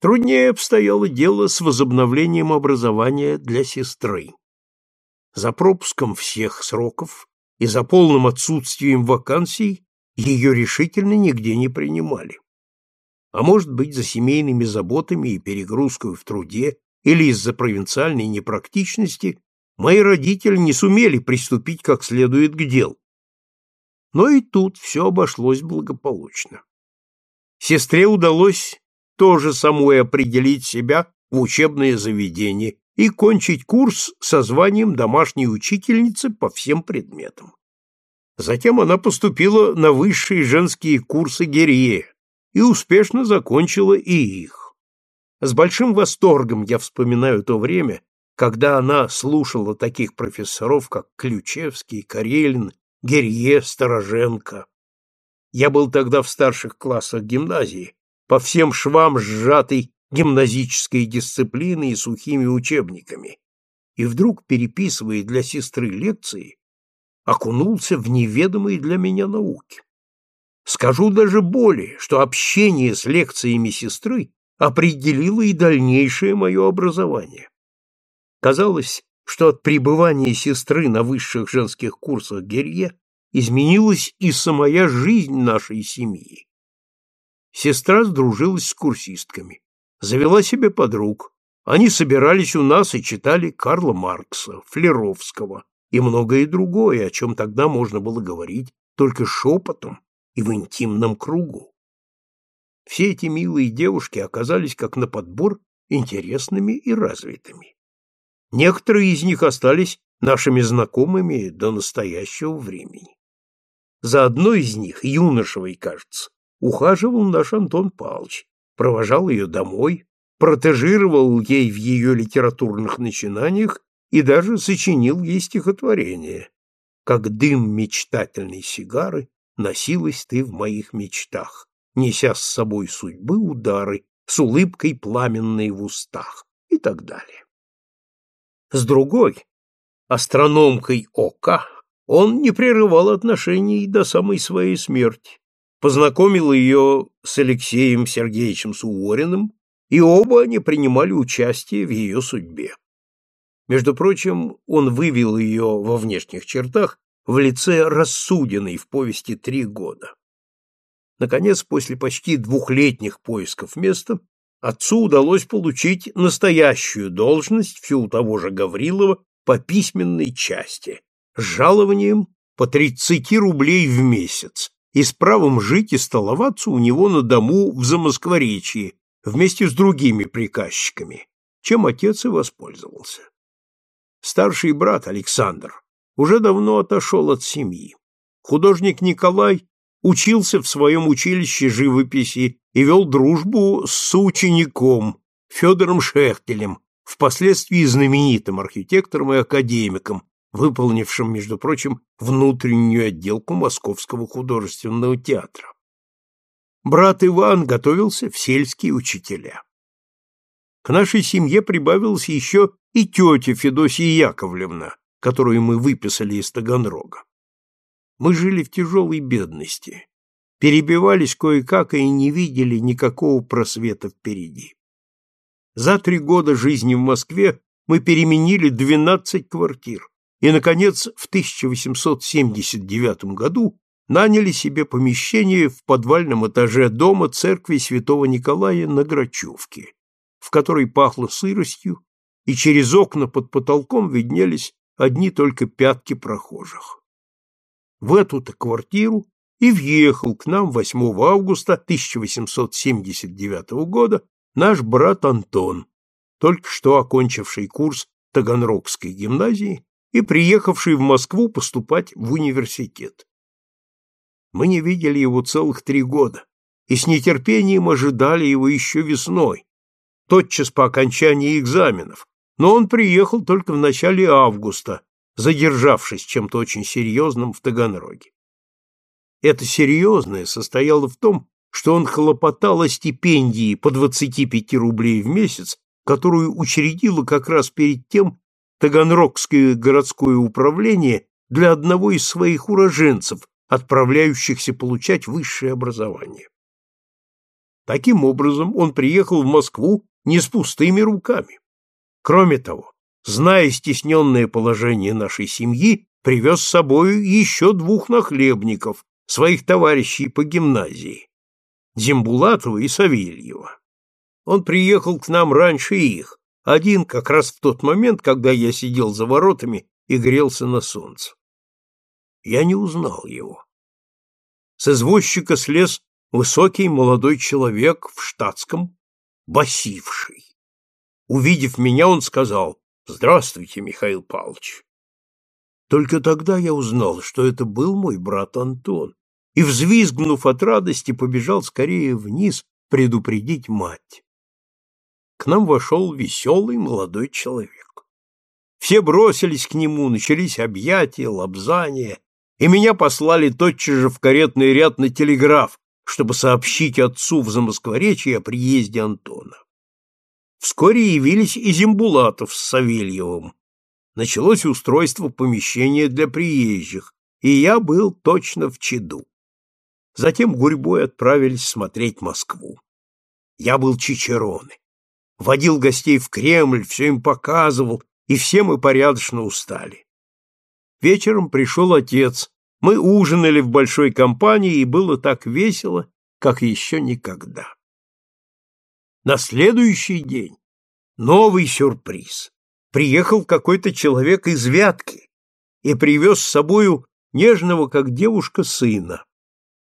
Труднее обстояло дело с возобновлением образования для сестры. За пропуском всех сроков и за полным отсутствием вакансий ее решительно нигде не принимали. А может быть, за семейными заботами и перегрузкой в труде или из-за провинциальной непрактичности мои родители не сумели приступить как следует к делу. Но и тут все обошлось благополучно. Сестре удалось тоже самой определить себя в учебное заведение и кончить курс со званием домашней учительницы по всем предметам. Затем она поступила на высшие женские курсы Герье и успешно закончила и их. С большим восторгом я вспоминаю то время, когда она слушала таких профессоров, как Ключевский, Карелин, Герье, Стороженко. Я был тогда в старших классах гимназии, по всем швам сжатой гимназической дисциплины и сухими учебниками, и вдруг, переписывая для сестры лекции, окунулся в неведомые для меня науки. Скажу даже более, что общение с лекциями сестры определило и дальнейшее мое образование. Казалось, что от пребывания сестры на высших женских курсах Герье изменилась и самая жизнь нашей семьи. Сестра сдружилась с курсистками, завела себе подруг. Они собирались у нас и читали Карла Маркса, Флеровского и многое другое, о чем тогда можно было говорить только шепотом и в интимном кругу. Все эти милые девушки оказались как на подбор интересными и развитыми. Некоторые из них остались нашими знакомыми до настоящего времени. За одной из них, юношевой, кажется, ухаживал наш Антон Павлович, провожал ее домой, протежировал ей в ее литературных начинаниях и даже сочинил ей стихотворение «Как дым мечтательной сигары носилась ты в моих мечтах, неся с собой судьбы удары, с улыбкой пламенной в устах» и так далее. С другой, астрономкой Ока, он не прерывал отношений до самой своей смерти, познакомил ее с Алексеем Сергеевичем Сувориным, и оба они принимали участие в ее судьбе. Между прочим, он вывел ее во внешних чертах в лице рассуденной в повести «Три года». Наконец, после почти двухлетних поисков места, отцу удалось получить настоящую должность все у того же Гаврилова по письменной части с жалованием по 30 рублей в месяц и с правом жить и столоваться у него на дому в Замоскворечье вместе с другими приказчиками, чем отец и воспользовался. Старший брат Александр уже давно отошел от семьи. Художник Николай учился в своем училище живописи и вел дружбу с соучеником Федором Шехтелем, впоследствии знаменитым архитектором и академиком, выполнившим, между прочим, внутреннюю отделку Московского художественного театра. Брат Иван готовился в сельские учителя. К нашей семье прибавилась еще и тетя Федосия Яковлевна, которую мы выписали из Таганрога. Мы жили в тяжелой бедности, перебивались кое-как и не видели никакого просвета впереди. За три года жизни в Москве мы переменили 12 квартир и, наконец, в 1879 году наняли себе помещение в подвальном этаже дома церкви святого Николая на Грачевке, в которой пахло сыростью, и через окна под потолком виднелись одни только пятки прохожих. В эту-то квартиру и въехал к нам 8 августа 1879 года наш брат Антон, только что окончивший курс Таганрогской гимназии и приехавший в Москву поступать в университет. Мы не видели его целых три года и с нетерпением ожидали его еще весной, тотчас по окончании экзаменов, но он приехал только в начале августа, задержавшись чем-то очень серьезным в Таганроге. Это серьезное состояло в том, что он хлопотал о стипендии по 25 рублей в месяц, которую учредило как раз перед тем Таганрогское городское управление для одного из своих уроженцев, отправляющихся получать высшее образование. Таким образом, он приехал в Москву не с пустыми руками. Кроме того, зная стесненное положение нашей семьи, привез с собою еще двух нахлебников, своих товарищей по гимназии, Зимбулатова и Савельева. Он приехал к нам раньше их, один как раз в тот момент, когда я сидел за воротами и грелся на солнце. Я не узнал его. С извозчика слез высокий молодой человек в штатском, басивший. Увидев меня, он сказал «Здравствуйте, Михаил Павлович». Только тогда я узнал, что это был мой брат Антон, и, взвизгнув от радости, побежал скорее вниз предупредить мать. К нам вошел веселый молодой человек. Все бросились к нему, начались объятия, лобзания, и меня послали тотчас же в каретный ряд на телеграф, чтобы сообщить отцу в Замоскворечье о приезде Антона. Вскоре явились и Зимбулатов с Савельевым, началось устройство помещения для приезжих, и я был точно в чаду. Затем гурьбой отправились смотреть Москву. Я был Чичероны. Водил гостей в Кремль, все им показывал, и все мы порядочно устали. Вечером пришел отец, мы ужинали в большой компании, и было так весело, как еще никогда. На следующий день новый сюрприз приехал какой-то человек из Вятки и привез с собою нежного, как девушка, сына.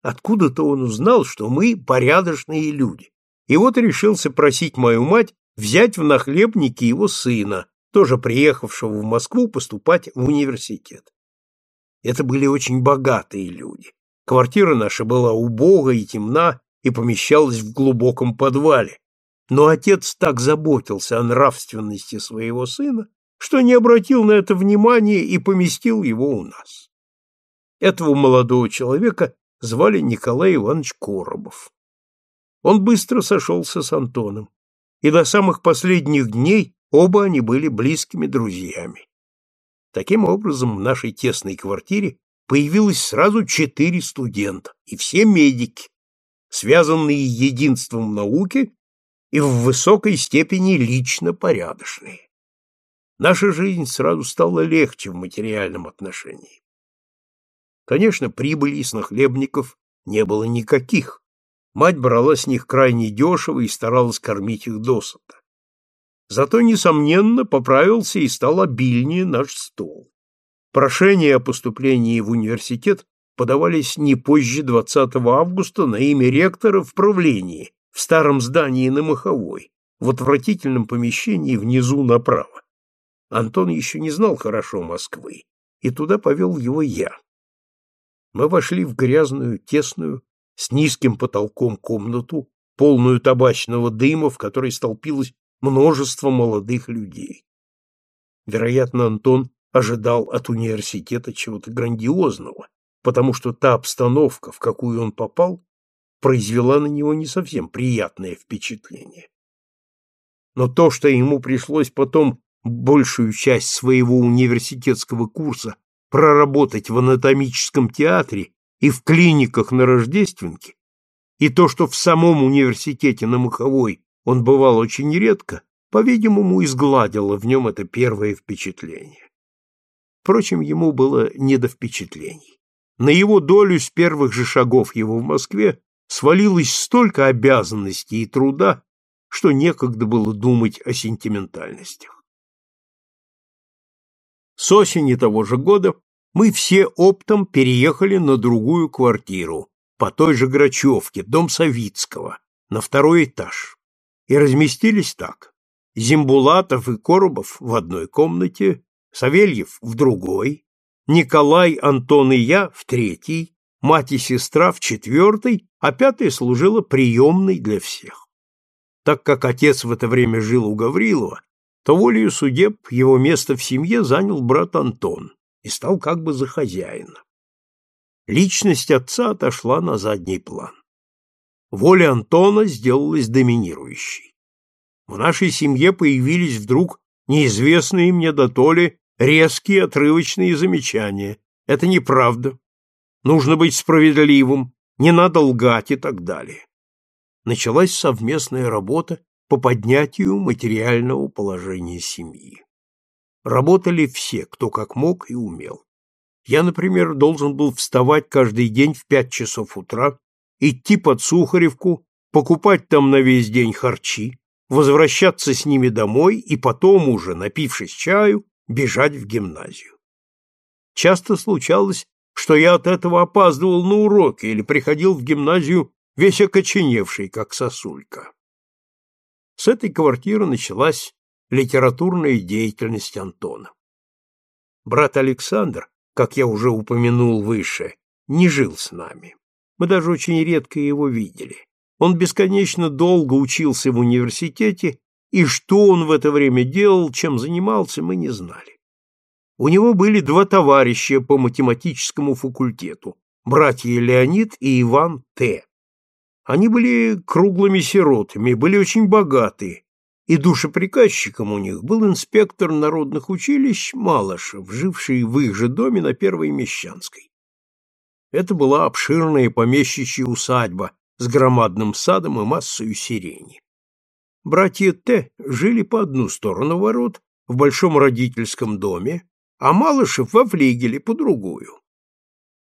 Откуда-то он узнал, что мы порядочные люди, и вот решился просить мою мать взять в нахлебники его сына, тоже приехавшего в Москву поступать в университет. Это были очень богатые люди. Квартира наша была убога и темна и помещалась в глубоком подвале, но отец так заботился о нравственности своего сына, что не обратил на это внимания и поместил его у нас. Этого молодого человека звали Николай Иванович Коробов. Он быстро сошелся с Антоном, и до самых последних дней оба они были близкими друзьями. Таким образом, в нашей тесной квартире появилось сразу четыре студента, и все медики, связанные единством науки и в высокой степени лично порядочные. Наша жизнь сразу стала легче в материальном отношении. Конечно, прибыли с нахлебников не было никаких. Мать брала с них крайне дешево и старалась кормить их досыта. Зато, несомненно, поправился и стал обильнее наш стол. Прошения о поступлении в университет подавались не позже 20 августа на имя ректора в правлении, в старом здании на Маховой, в отвратительном помещении внизу направо. Антон еще не знал хорошо Москвы, и туда повел его я. Мы вошли в грязную, тесную, с низким потолком комнату, полную табачного дыма, в которой столпилось множество молодых людей. Вероятно, Антон ожидал от университета чего-то грандиозного, потому что та обстановка, в какую он попал, произвела на него не совсем приятное впечатление. Но то, что ему пришлось потом большую часть своего университетского курса проработать в анатомическом театре и в клиниках на Рождественке, и то, что в самом университете на Маховой он бывал очень редко, по-видимому, изгладило в нем это первое впечатление. Впрочем, ему было не до впечатлений. На его долю с первых же шагов его в Москве свалилось столько обязанностей и труда, что некогда было думать о сентиментальностях. С осени того же года мы все оптом переехали на другую квартиру, по той же Грачевке, дом Савицкого, на второй этаж, и разместились так. Зимбулатов и Коробов в одной комнате, Савельев в другой, Николай, Антон и я в третьей, мать и сестра в четвертой, а пятая служила приемной для всех. Так как отец в это время жил у Гаврилова, то волею судеб его место в семье занял брат Антон и стал как бы за хозяина. Личность отца отошла на задний план. Воля Антона сделалась доминирующей. В нашей семье появились вдруг неизвестные мне дотоле резкие отрывочные замечания. Это неправда, нужно быть справедливым, не надо лгать и так далее. началась совместная работа по поднятию материального положения семьи. Работали все, кто как мог и умел. Я, например, должен был вставать каждый день в пять часов утра, идти под Сухаревку, покупать там на весь день харчи, возвращаться с ними домой и потом уже, напившись чаю, бежать в гимназию. Часто случалось, что я от этого опаздывал на уроки или приходил в гимназию весь окоченевший, как сосулька. С этой квартиры началась литературная деятельность Антона. Брат Александр, как я уже упомянул выше, не жил с нами. Мы даже очень редко его видели. Он бесконечно долго учился в университете, и что он в это время делал, чем занимался, мы не знали. У него были два товарища по математическому факультету, братья Леонид и Иван Т. Они были круглыми сиротами, были очень богатые, и душеприказчиком у них был инспектор народных училищ Малышев, живший в их же доме на Первой Мещанской. Это была обширная помещичья усадьба с громадным садом и массою сирени. Братья Т. жили по одну сторону ворот в большом родительском доме, а Малышев во флигеле по другую.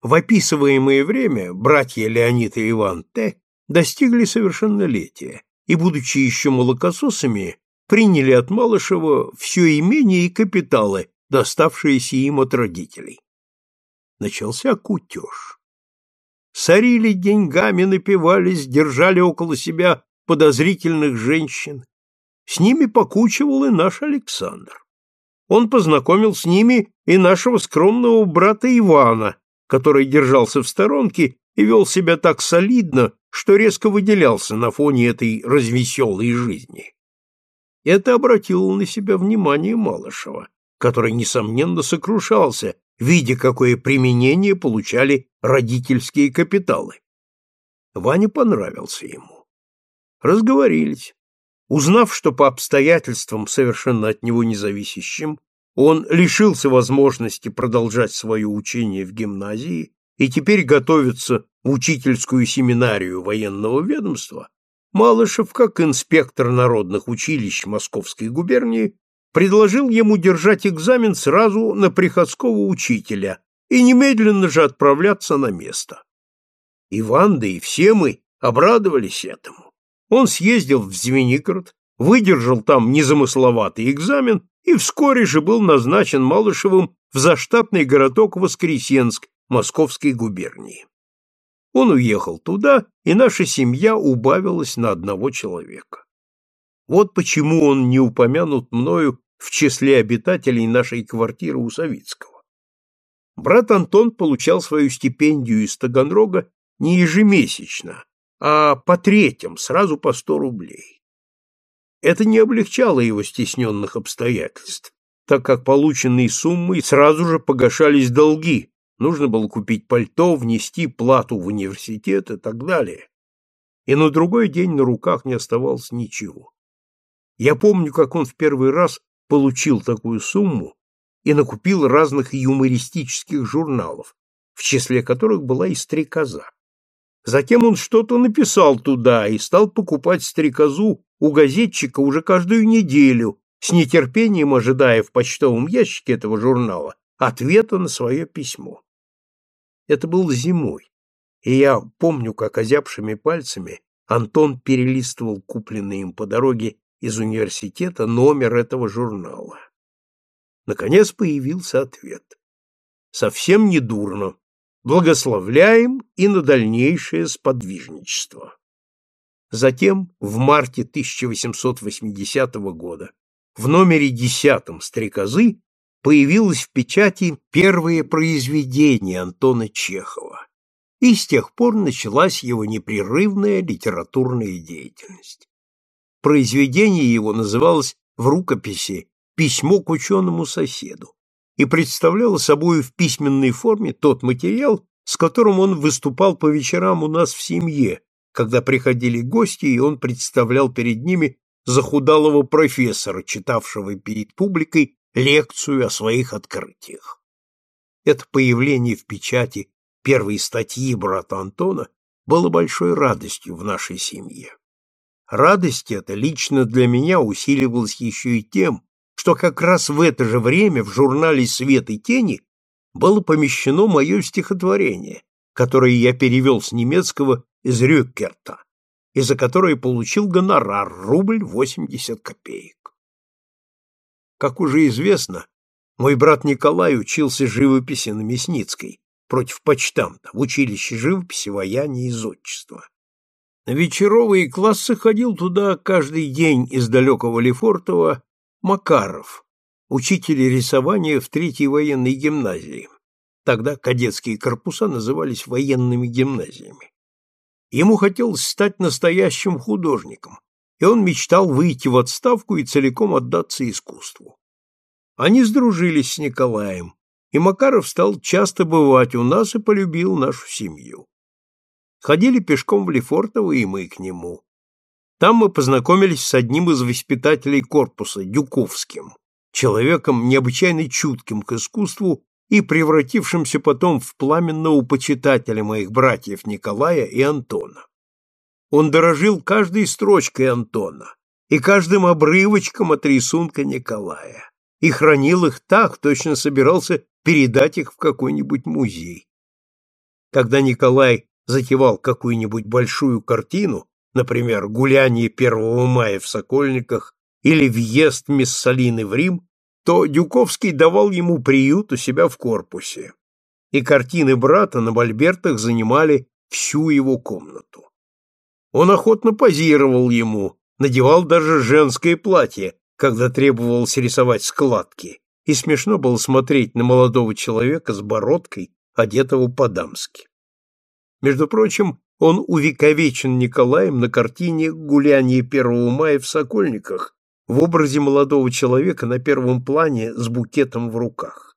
В описываемое время братья Леонид и Иван Т. достигли совершеннолетия и, будучи еще молокососами, приняли от Малышева все имение и капиталы, доставшиеся им от родителей. Начался кутеж. Сорили деньгами, напивались, держали около себя подозрительных женщин. С ними покучивал и наш Александр он познакомил с ними и нашего скромного брата Ивана, который держался в сторонке и вел себя так солидно, что резко выделялся на фоне этой развеселой жизни. Это обратило на себя внимание Малышева, который, несомненно, сокрушался, видя, какое применение получали родительские капиталы. Ваня понравился ему. Разговорились. Узнав, что по обстоятельствам, совершенно от него независящим, он лишился возможности продолжать свое учение в гимназии и теперь готовится в учительскую семинарию военного ведомства, Малышев, как инспектор народных училищ Московской губернии, предложил ему держать экзамен сразу на приходского учителя и немедленно же отправляться на место. Иван, да и все мы обрадовались этому. Он съездил в Звенигород, выдержал там незамысловатый экзамен и вскоре же был назначен Малышевым в заштатный городок Воскресенск Московской губернии. Он уехал туда, и наша семья убавилась на одного человека. Вот почему он не упомянут мною в числе обитателей нашей квартиры у Савицкого. Брат Антон получал свою стипендию из Таганрога не ежемесячно, а по третьим, сразу по сто рублей. Это не облегчало его стесненных обстоятельств, так как полученные суммы сразу же погашались долги, нужно было купить пальто, внести плату в университет и так далее. И на другой день на руках не оставалось ничего. Я помню, как он в первый раз получил такую сумму и накупил разных юмористических журналов, в числе которых была и «Стрекоза». Затем он что-то написал туда и стал покупать стрекозу у газетчика уже каждую неделю, с нетерпением ожидая в почтовом ящике этого журнала ответа на свое письмо. Это было зимой, и я помню, как озябшими пальцами Антон перелистывал купленный им по дороге из университета номер этого журнала. Наконец появился ответ. Совсем не дурно благословляем и на дальнейшее сподвижничество. Затем, в марте 1880 года, в номере десятом «Стрекозы» появилось в печати первое произведение Антона Чехова, и с тех пор началась его непрерывная литературная деятельность. Произведение его называлось в рукописи «Письмо к ученому соседу», и представляла собой в письменной форме тот материал, с которым он выступал по вечерам у нас в семье, когда приходили гости, и он представлял перед ними захудалого профессора, читавшего перед публикой лекцию о своих открытиях. Это появление в печати первой статьи брата Антона было большой радостью в нашей семье. Радость эта лично для меня усиливалась еще и тем, что как раз в это же время в журнале «Свет и тени» было помещено мое стихотворение, которое я перевел с немецкого из Рюккерта, и за которое получил гонорар рубль восемьдесят копеек. Как уже известно, мой брат Николай учился живописи на Мясницкой против почтамта в училище живописи, вояния и зодчества. На вечеровые классы ходил туда каждый день из далекого Лефортово Макаров, учитель рисования в Третьей военной гимназии. Тогда кадетские корпуса назывались военными гимназиями. Ему хотелось стать настоящим художником, и он мечтал выйти в отставку и целиком отдаться искусству. Они сдружились с Николаем, и Макаров стал часто бывать у нас и полюбил нашу семью. Ходили пешком в Лефортово и мы к нему. Там мы познакомились с одним из воспитателей корпуса, Дюковским, человеком необычайно чутким к искусству и превратившимся потом в пламенного почитателя моих братьев Николая и Антона. Он дорожил каждой строчкой Антона и каждым обрывочком от рисунка Николая и хранил их так, точно собирался передать их в какой-нибудь музей. Когда Николай затевал какую-нибудь большую картину, например, гуляние 1 мая в Сокольниках или въезд Миссалины в Рим, то Дюковский давал ему приют у себя в корпусе, и картины брата на мольбертах занимали всю его комнату. Он охотно позировал ему, надевал даже женское платье, когда требовалось рисовать складки, и смешно было смотреть на молодого человека с бородкой, одетого по-дамски. Между прочим, он увековечен Николаем на картине «Гуляние 1 мая в Сокольниках» в образе молодого человека на первом плане с букетом в руках.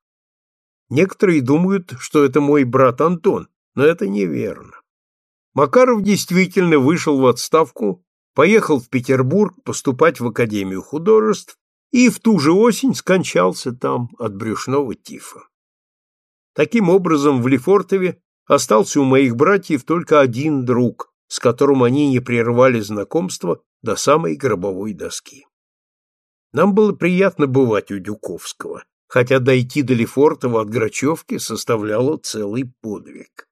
Некоторые думают, что это мой брат Антон, но это неверно. Макаров действительно вышел в отставку, поехал в Петербург поступать в Академию художеств и в ту же осень скончался там от брюшного тифа. Таким образом, в Лефортове остался у моих братьев только один друг, с которым они не прервали знакомство до самой гробовой доски. Нам было приятно бывать у Дюковского, хотя дойти до Лефортова от Грачевки составляло целый подвиг.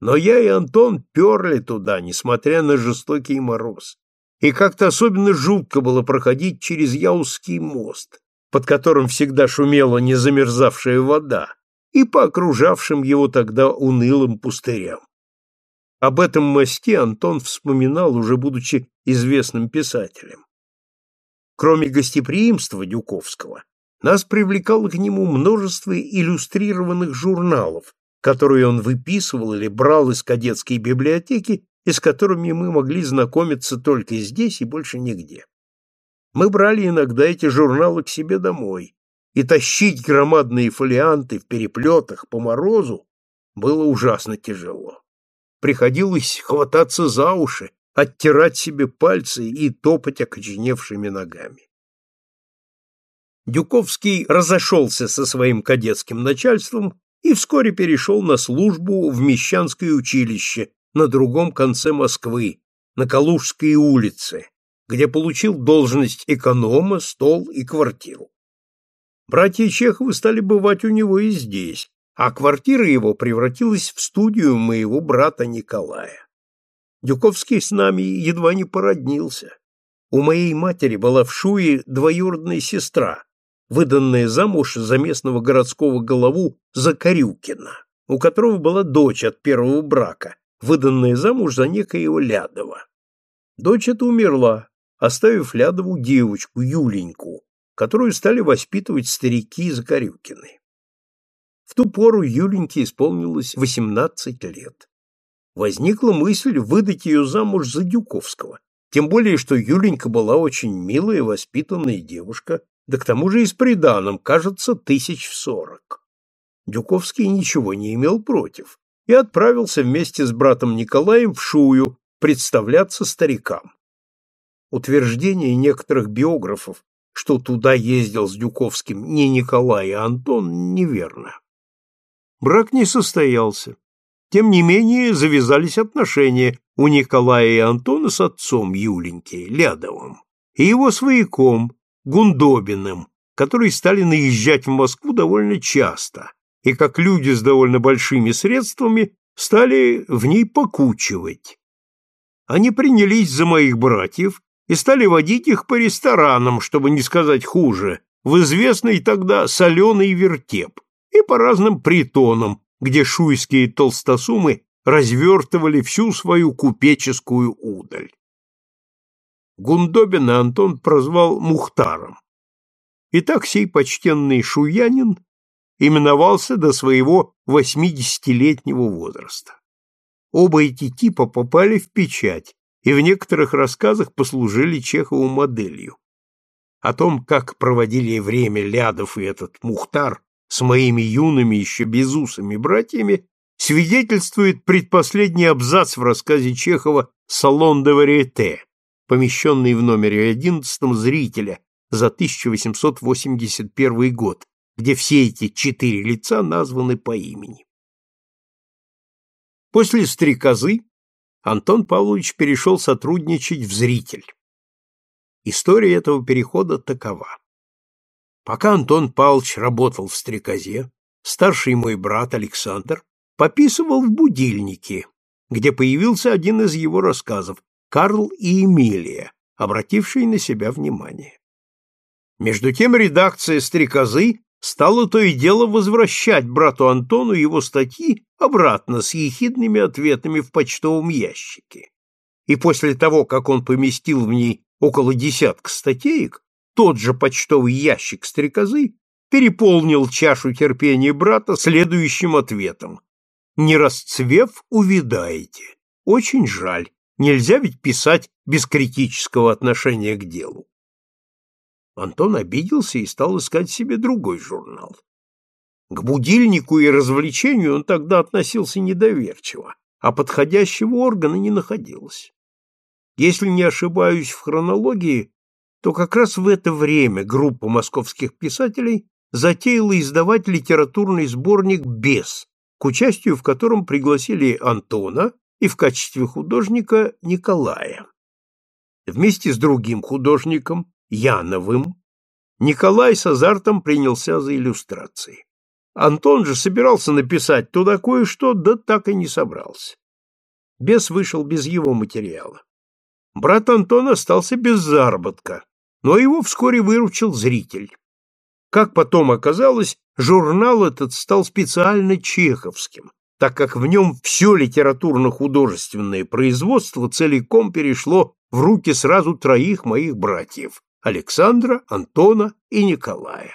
Но я и Антон перли туда, несмотря на жестокий мороз. И как-то особенно жутко было проходить через Яузский мост, под которым всегда шумела незамерзавшая вода, и по окружавшим его тогда унылым пустырям. Об этом мосте Антон вспоминал, уже будучи известным писателем. Кроме гостеприимства Дюковского, нас привлекало к нему множество иллюстрированных журналов, которые он выписывал или брал из кадетской библиотеки и с которыми мы могли знакомиться только здесь и больше нигде. Мы брали иногда эти журналы к себе домой, и тащить громадные фолианты в переплетах по морозу было ужасно тяжело. Приходилось хвататься за уши, оттирать себе пальцы и топать окоченевшими ногами. Дюковский разошелся со своим кадетским начальством и вскоре перешел на службу в Мещанское училище на другом конце Москвы, на Калужской улице, где получил должность эконома, стол и квартиру. Братья Чеховы стали бывать у него и здесь, а квартира его превратилась в студию моего брата Николая. Дюковский с нами едва не породнился. У моей матери была в Шуе двоюродная сестра, выданная замуж за местного городского голову Закарюкина, у которого была дочь от первого брака, выданная замуж за некоего Лядова. Дочь эта умерла, оставив Лядову девочку Юленьку, которую стали воспитывать старики Закарюкины. В ту пору Юленьке исполнилось 18 лет. Возникла мысль выдать ее замуж за Дюковского, тем более, что Юленька была очень милая, воспитанная девушка, да к тому же и с приданым, кажется, тысяч в сорок. Дюковский ничего не имел против и отправился вместе с братом Николаем в Шую представляться старикам. Утверждение некоторых биографов что туда ездил с Дюковским не Николай, а Антон, неверно. Брак не состоялся. Тем не менее, завязались отношения у Николая и Антона с отцом Юленьки, Лядовым, и его свояком, Гундобиным, которые стали наезжать в Москву довольно часто, и как люди с довольно большими средствами стали в ней покучивать. Они принялись за моих братьев и стали водить их по ресторанам, чтобы не сказать хуже, в известный тогда соленый вертеп и по разным притонам, где шуйские толстосумы развертывали всю свою купеческую удаль. Гундобина Антон прозвал Мухтаром. И так сей почтенный шуянин именовался до своего восьмидесятилетнего возраста. Оба эти типа попали в печать и в некоторых рассказах послужили Чехову моделью. О том, как проводили время Лядов и этот Мухтар с моими юными еще безусыми братьями, свидетельствует предпоследний абзац в рассказе Чехова «Салон де варьете», помещенный в номере 11 «Зрителя» за 1881 год, где все эти четыре лица названы по имени. После «Стрекозы» Антон Павлович перешел сотрудничать в «Зритель». История этого перехода такова. Пока Антон Павлович работал в «Стрекозе», старший мой брат Александр пописывал в будильнике, где появился один из его рассказов «Карл и Эмилия», обративший на себя внимание. Между тем редакция «Стрекозы» стала то и дело возвращать брату Антону его статьи обратно с ехидными ответами в почтовом ящике. И после того, как он поместил в ней около десятка статеек, тот же почтовый ящик стрекозы переполнил чашу терпения брата следующим ответом. «Не расцвев, увидаете. Очень жаль. Нельзя ведь писать без критического отношения к делу». Антон обиделся и стал искать себе другой журнал. К будильнику и развлечению он тогда относился недоверчиво, а подходящего органа не находилось. Если не ошибаюсь в хронологии, то как раз в это время группа московских писателей затеяла издавать литературный сборник «Бес», к участию в котором пригласили Антона и в качестве художника Николая. Вместе с другим художником, Яновым, Николай с азартом принялся за иллюстрации. Антон же собирался написать туда кое-что, да так и не собрался. Бес вышел без его материала. Брат Антон остался без заработка, но его вскоре выручил зритель. Как потом оказалось, журнал этот стал специально чеховским, так как в нем все литературно-художественное производство целиком перешло в руки сразу троих моих братьев – Александра, Антона и Николая.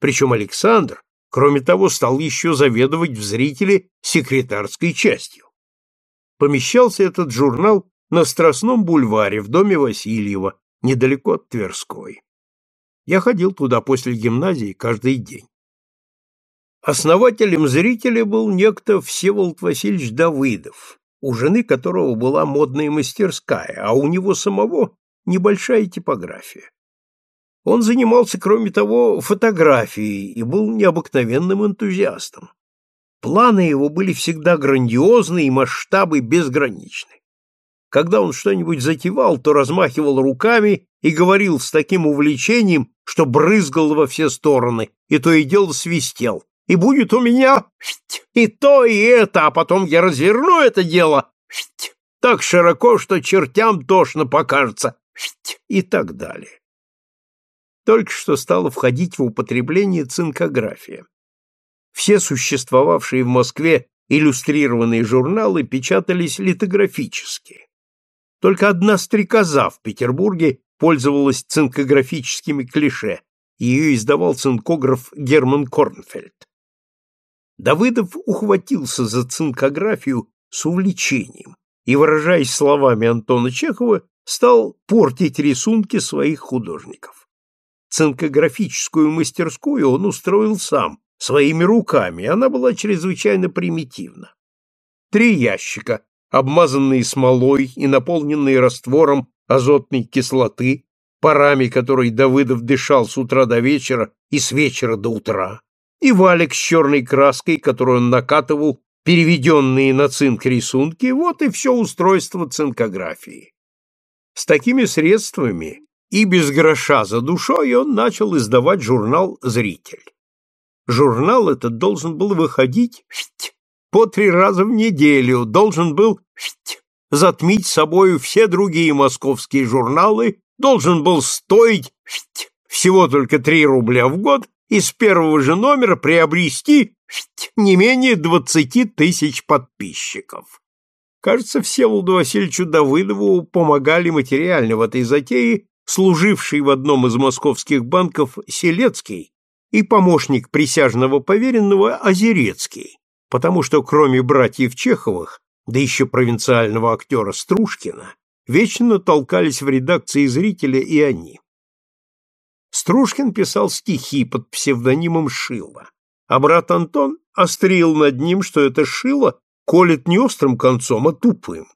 Причем Александр, кроме того, стал еще заведовать в зрителе секретарской частью. Помещался этот журнал на Страстном бульваре в доме Васильева, недалеко от Тверской. Я ходил туда после гимназии каждый день. Основателем зрителя был некто Всеволод Васильевич Давыдов, у жены которого была модная мастерская, а у него самого небольшая типография. Он занимался, кроме того, фотографией и был необыкновенным энтузиастом. Планы его были всегда грандиозны и масштабы безграничны. Когда он что-нибудь затевал, то размахивал руками и говорил с таким увлечением, что брызгал во все стороны, и то и дело свистел. И будет у меня и то, и это, а потом я разверну это дело так широко, что чертям тошно покажется, и так далее. Только что стало входить в употребление цинкография. Все существовавшие в Москве иллюстрированные журналы печатались литографически. Только одна стрекоза в Петербурге пользовалась цинкографическими клише, ее издавал цинкограф Герман Корнфельд. Давыдов ухватился за цинкографию с увлечением и, выражаясь словами Антона Чехова, стал портить рисунки своих художников. Цинкографическую мастерскую он устроил сам, своими руками, она была чрезвычайно примитивна. Три ящика, обмазанные смолой и наполненные раствором азотной кислоты, парами которой Давыдов дышал с утра до вечера и с вечера до утра, и валик с черной краской, которую он накатывал переведенные на цинк рисунки, вот и все устройство цинкографии. С такими средствами и без гроша за душой он начал издавать журнал «Зритель». Журнал этот должен был выходить по три раза в неделю, должен был затмить собою все другие московские журналы, должен был стоить всего только три рубля в год и с первого же номера приобрести не менее двадцати тысяч подписчиков. Кажется, Всеволоду Васильевичу Давыдову помогали материально в этой затее служивший в одном из московских банков Селецкий и помощник присяжного поверенного Озерецкий, потому что кроме братьев Чеховых, да еще провинциального актера Стружкина, вечно толкались в редакции зрителя и они. Стружкин писал стихи под псевдонимом Шила, а брат Антон острил над ним, что это Шило колет не острым концом, а тупым.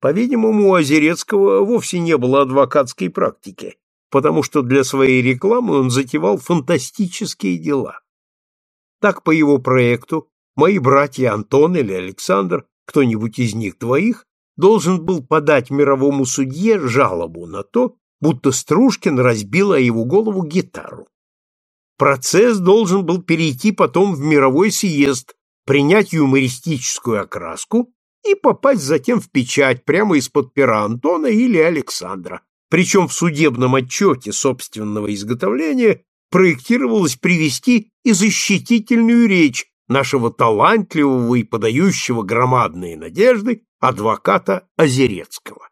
По-видимому, у Озерецкого вовсе не было адвокатской практики, потому что для своей рекламы он затевал фантастические дела. Так, по его проекту, мои братья Антон или Александр, кто-нибудь из них двоих, должен был подать мировому судье жалобу на то, будто Стружкин разбил о его голову гитару. Процесс должен был перейти потом в мировой съезд, принять юмористическую окраску и попасть затем в печать прямо из-под пера Антона или Александра. Причем в судебном отчете собственного изготовления проектировалось привести и защитительную речь нашего талантливого и подающего громадные надежды адвоката Озерецкого.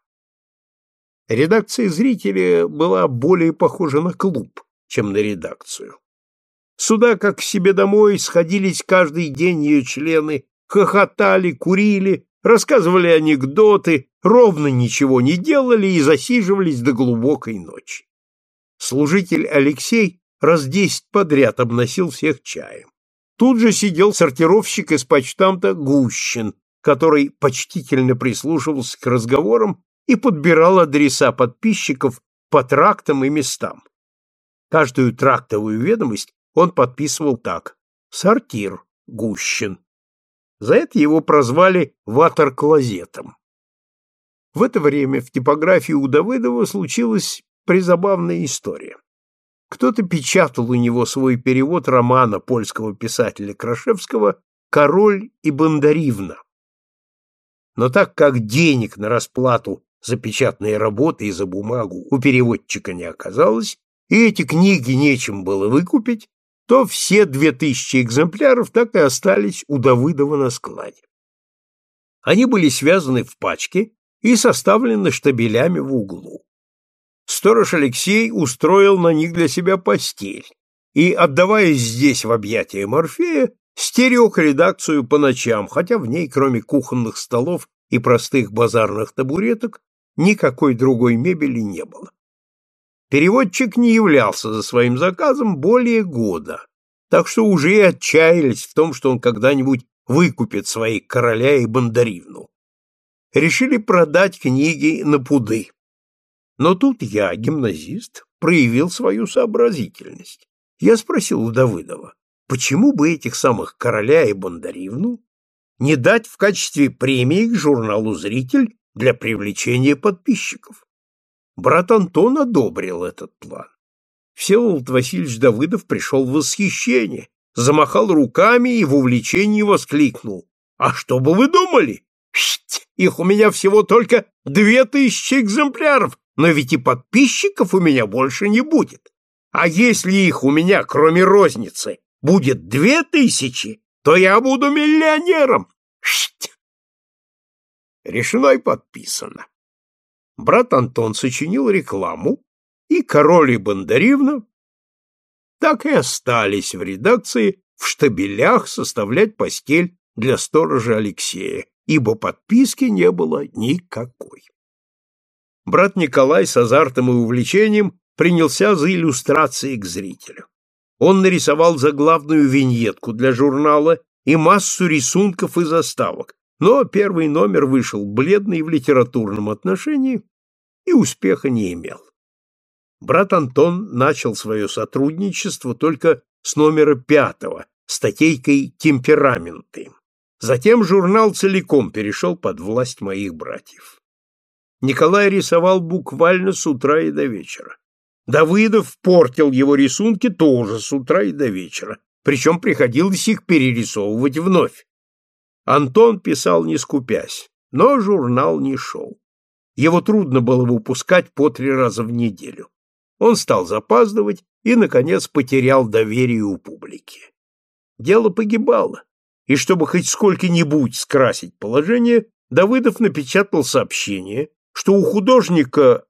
Редакция зрителя была более похожа на клуб, чем на редакцию. Сюда, как к себе домой, сходились каждый день ее члены, хохотали, курили, рассказывали анекдоты, ровно ничего не делали и засиживались до глубокой ночи. Служитель Алексей раз десять подряд обносил всех чаем. Тут же сидел сортировщик из почтамта Гущин, который почтительно прислушивался к разговорам и подбирал адреса подписчиков по трактам и местам. Каждую трактовую ведомость он подписывал так «Сортир Гущин». За это его прозвали ватер-клозетом. В это время в типографии у Давыдова случилась призабавная история. Кто-то печатал у него свой перевод романа польского писателя Крашевского «Король и Бондаривна». Но так как денег на расплату за печатные работы и за бумагу у переводчика не оказалось, и эти книги нечем было выкупить, то все две тысячи экземпляров так и остались у Давыдова на складе. Они были связаны в пачке и составлены штабелями в углу. Сторож Алексей устроил на них для себя постель и, отдаваясь здесь в объятия Морфея, стерег редакцию по ночам, хотя в ней, кроме кухонных столов и простых базарных табуреток, никакой другой мебели не было. Переводчик не являлся за своим заказом более года, так что уже и отчаялись в том, что он когда-нибудь выкупит свои короля и бандаривну. Решили продать книги на пуды. Но тут я, гимназист, проявил свою сообразительность. Я спросил у Давыдова, почему бы этих самых короля и бандаривну не дать в качестве премии к журналу «Зритель» для привлечения подписчиков? Брат Антон одобрил этот план. Всеволод Васильевич Давыдов пришел в восхищение, замахал руками и в увлечении воскликнул. «А что бы вы думали? Шть, их у меня всего только две тысячи экземпляров, но ведь и подписчиков у меня больше не будет. А если их у меня, кроме розницы, будет две тысячи, то я буду миллионером. Шть!» Решено и подписано брат Антон сочинил рекламу, и король и Бондаривна так и остались в редакции в штабелях составлять постель для сторожа Алексея, ибо подписки не было никакой. Брат Николай с азартом и увлечением принялся за иллюстрации к зрителю. Он нарисовал заглавную виньетку для журнала и массу рисунков и заставок, но первый номер вышел бледный в литературном отношении и успеха не имел. Брат Антон начал свое сотрудничество только с номера пятого, статейкой «Темпераменты». Затем журнал целиком перешел под власть моих братьев. Николай рисовал буквально с утра и до вечера. Давыдов портил его рисунки тоже с утра и до вечера, причем приходилось их перерисовывать вновь. Антон писал не скупясь, но журнал не шел. Его трудно было выпускать по три раза в неделю. Он стал запаздывать и, наконец, потерял доверие у публики. Дело погибало, и чтобы хоть сколько-нибудь скрасить положение, Давыдов напечатал сообщение, что у художника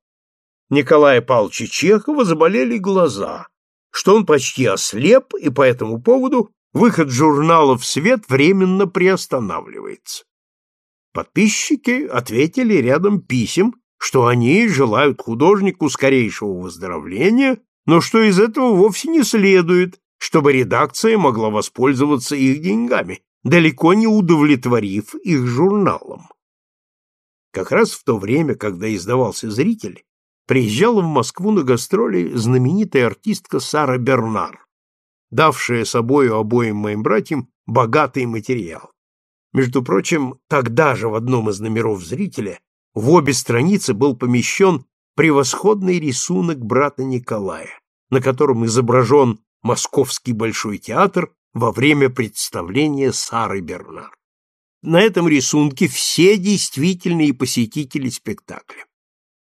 Николая Павловича Чехова заболели глаза, что он почти ослеп, и по этому поводу выход журнала в свет временно приостанавливается. Подписчики ответили рядом писем, что они желают художнику скорейшего выздоровления, но что из этого вовсе не следует, чтобы редакция могла воспользоваться их деньгами, далеко не удовлетворив их журналом. Как раз в то время, когда издавался «Зритель», приезжала в Москву на гастроли знаменитая артистка Сара Бернар, давшая собою обоим моим братьям богатый материал. Между прочим, тогда же в одном из номеров «Зрителя» в обе страницы был помещен превосходный рисунок брата Николая, на котором изображен Московский Большой театр во время представления Сары Бернар. На этом рисунке все действительные посетители спектакля.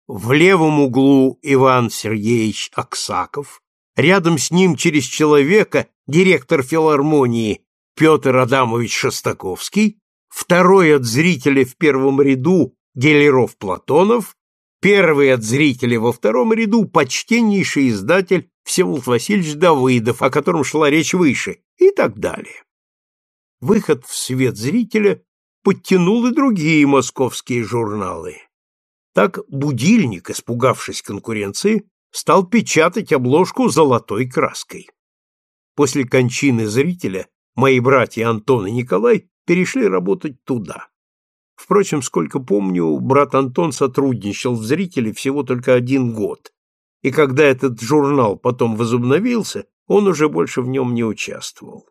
В левом углу Иван Сергеевич Аксаков, рядом с ним через человека директор филармонии Петр Адамович Шостаковский, второй от зрителя в первом ряду Гелеров Платонов, первый от зрителя во втором ряду почтеннейший издатель Всеволод Васильевич Давыдов, о котором шла речь выше, и так далее. Выход в свет зрителя подтянул и другие московские журналы. Так «Будильник», испугавшись конкуренции, стал печатать обложку золотой краской. После кончины зрителя мои братья Антон и Николай перешли работать туда. Впрочем, сколько помню, брат Антон сотрудничал в «Зрителе» всего только один год, и когда этот журнал потом возобновился, он уже больше в нем не участвовал.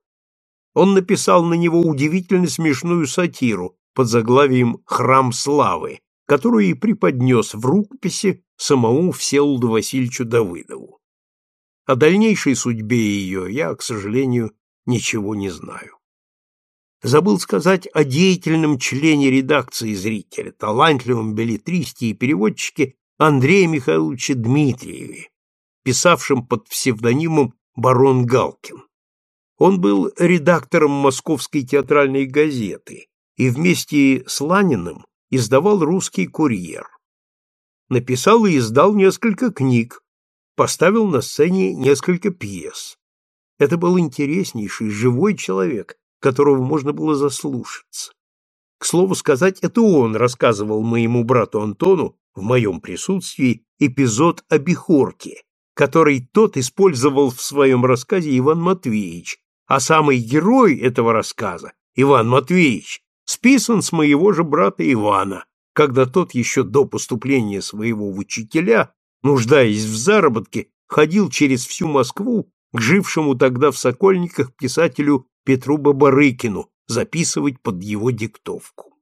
Он написал на него удивительно смешную сатиру под заглавием «Храм славы», которую и преподнес в рукописи самому Всеволоду Васильевичу Давыдову. О дальнейшей судьбе ее я, к сожалению, ничего не знаю. Забыл сказать о деятельном члене редакции «Зрителя», талантливом билетристе и переводчике Андрея Михайловича Дмитриеве, писавшем под псевдонимом барон Галкин. Он был редактором Московской театральной газеты и вместе с Ланиным издавал «Русский курьер». Написал и издал несколько книг, поставил на сцене несколько пьес. Это был интереснейший, живой человек, которого можно было заслушаться. К слову сказать, это он рассказывал моему брату Антону в моем присутствии эпизод о Бихорке, который тот использовал в своем рассказе Иван Матвеевич, а самый герой этого рассказа, Иван Матвеевич, списан с моего же брата Ивана, когда тот еще до поступления своего в учителя, нуждаясь в заработке, ходил через всю Москву к жившему тогда в Сокольниках писателю Петру Бабарыкину записывать под его диктовку.